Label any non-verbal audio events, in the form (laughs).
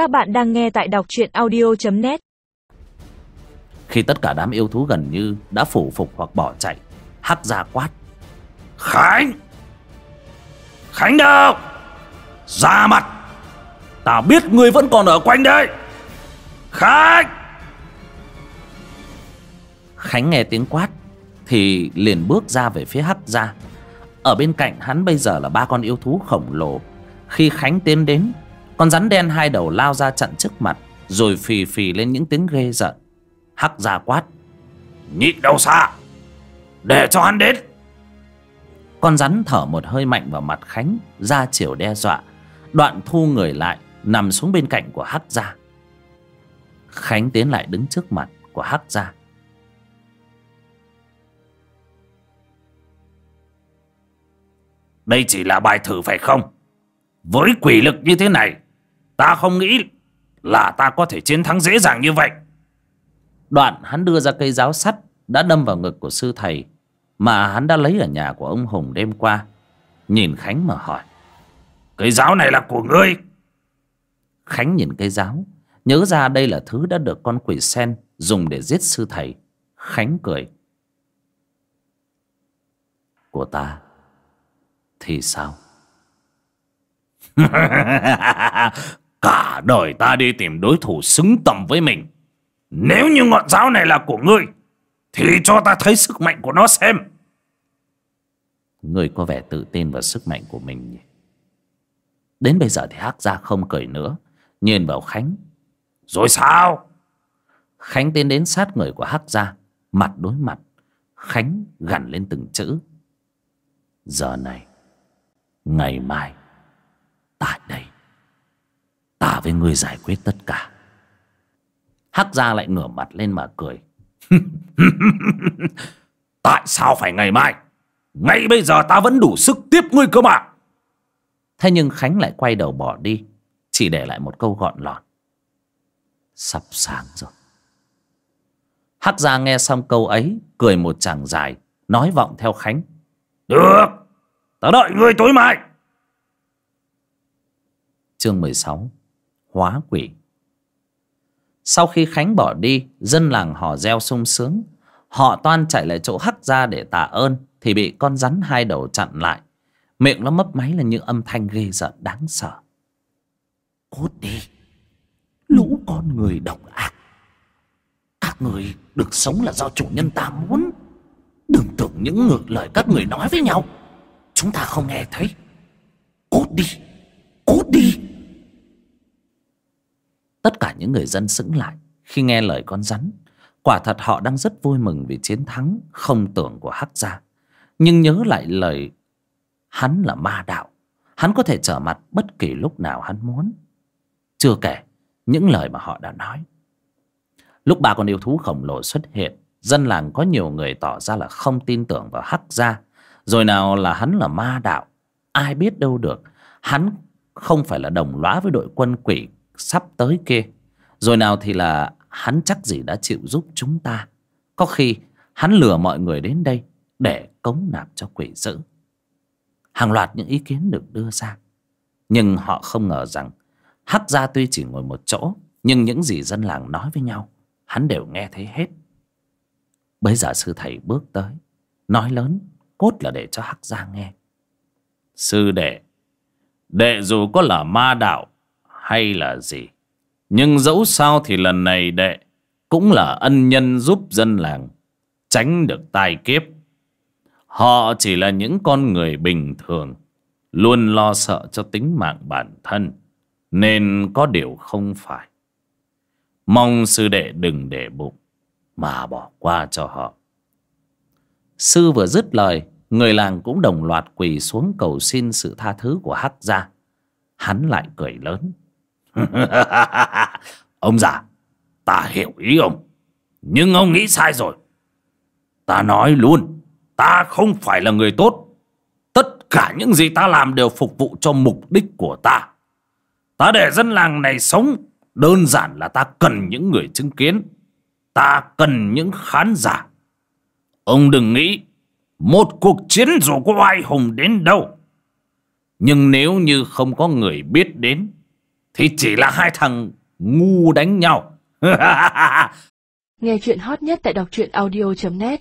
Các bạn đang nghe tại đọc truyện audio.net Khi tất cả đám yêu thú gần như đã phủ phục hoặc bỏ chạy, Hắc ra quát. Khánh! Khánh đâu Ra mặt! Tao biết ngươi vẫn còn ở quanh đây! Khánh! Khánh nghe tiếng quát Thì liền bước ra về phía Hắc ra Ở bên cạnh hắn bây giờ là ba con yêu thú khổng lồ. Khi Khánh tiến đến con rắn đen hai đầu lao ra chặn trước mặt, Rồi phì phì lên những tiếng ghê giận Hắc ra quát, Nhịn đâu xa Để cho hắn đến. Con rắn thở một hơi mạnh vào mặt Khánh, Ra chiều đe dọa. Đoạn thu người lại, Nằm xuống bên cạnh của Hắc gia. Khánh tiến lại đứng trước mặt của Hắc gia. Đây chỉ là bài thử phải không? Với quỷ lực như thế này Ta không nghĩ Là ta có thể chiến thắng dễ dàng như vậy. Đoạn hắn đưa ra cây giáo sắt Đã đâm vào ngực của sư thầy Mà hắn đã lấy ở nhà của ông Hùng đêm qua. Nhìn Khánh mà hỏi Cây giáo này là của ngươi. Khánh nhìn cây giáo Nhớ ra đây là thứ đã được con quỷ sen Dùng để giết sư thầy. Khánh cười Của ta Thì sao (laughs) Cả đời ta đi tìm đối thủ xứng tầm với mình. Nếu như ngọn giáo này là của ngươi Thì cho ta thấy sức mạnh của nó xem. Ngươi có vẻ tự tin vào sức mạnh của mình nhỉ? Đến bây giờ thì Hắc Gia không cười nữa Nhìn vào Khánh. Rồi sao? Khánh tiến đến sát người của Hắc Gia Mặt đối mặt. Khánh gằn lên từng chữ. Giờ này Ngày mai Tại đây Ta với ngươi giải quyết tất cả. Hắc Gia lại ngửa mặt lên mà cười. (laughs) Tại sao phải ngày mai? Ngay bây giờ ta vẫn đủ sức tiếp ngươi cơ mà. Thế nhưng Khánh lại quay đầu bỏ đi, Chỉ để lại một câu gọn lọt. Sắp sáng rồi. Hắc Gia nghe xong câu ấy, Cười một chàng dài, Nói vọng theo Khánh. Được, Ta đợi ngươi tối mai. Chương 16 Hóa quỷ. Sau khi Khánh bỏ đi, Dân làng hò reo sung sướng. Họ toan chạy lại chỗ Hắc ra để tạ ơn Thì bị con rắn hai đầu chặn lại. Miệng nó mấp máy là những âm thanh ghê giận đáng sợ. Cút đi. Lũ con người độc ác. Các người được sống là do chủ nhân ta muốn. Đừng tưởng những ngược lời các người nói với nhau. Chúng ta không nghe thấy. Cút đi. Cút đi. Tất cả những người dân sững lại. Khi nghe lời con rắn, Quả thật họ đang rất vui mừng vì chiến thắng Không tưởng của Hắc Gia. Nhưng nhớ lại lời Hắn là ma đạo, Hắn có thể trở mặt bất kỳ lúc nào hắn muốn. Chưa kể, Những lời mà họ đã nói. Lúc ba con yêu thú khổng lồ xuất hiện, Dân làng có nhiều người tỏ ra là không tin tưởng vào Hắc Gia. Rồi nào là hắn là ma đạo, Ai biết đâu được. Hắn không phải là đồng lõa với đội quân quỷ Sắp tới kia. Rồi nào thì là hắn chắc gì đã chịu giúp chúng ta. Có khi hắn lừa mọi người đến đây Để cống nạp cho quỷ dữ. Hàng loạt những ý kiến được đưa ra. Nhưng họ không ngờ rằng Hắc gia tuy chỉ ngồi một chỗ, Nhưng những gì dân làng nói với nhau, Hắn đều nghe thấy hết. Bây giờ sư thầy bước tới, Nói lớn, Cốt là để cho Hắc gia nghe. Sư đệ Đệ dù có là ma đạo hay là gì? Nhưng dẫu sao thì lần này đệ Cũng là ân nhân giúp dân làng, Tránh được tai kiếp. Họ chỉ là những con người bình thường, Luôn lo sợ cho tính mạng bản thân, Nên có điều không phải. Mong sư đệ đừng để bụng Mà bỏ qua cho họ. Sư vừa dứt lời, Người làng cũng đồng loạt quỳ xuống cầu xin sự tha thứ của Hắc gia. Hắn lại cười lớn. (laughs) Ông già, Ta hiểu ý ông, Nhưng ông nghĩ sai rồi. Ta nói luôn, Ta không phải là người tốt. Tất cả những gì ta làm đều phục vụ cho mục đích của ta. Ta để dân làng này sống, Đơn giản là ta cần những người chứng kiến. Ta cần những khán giả. Ông đừng nghĩ Một cuộc chiến dù có ai hùng đến đâu. Nhưng nếu như không có người biết đến thì chỉ là hai thằng ngu đánh nhau. (laughs) Nghe chuyện hot nhất tại đọc truyện audio.net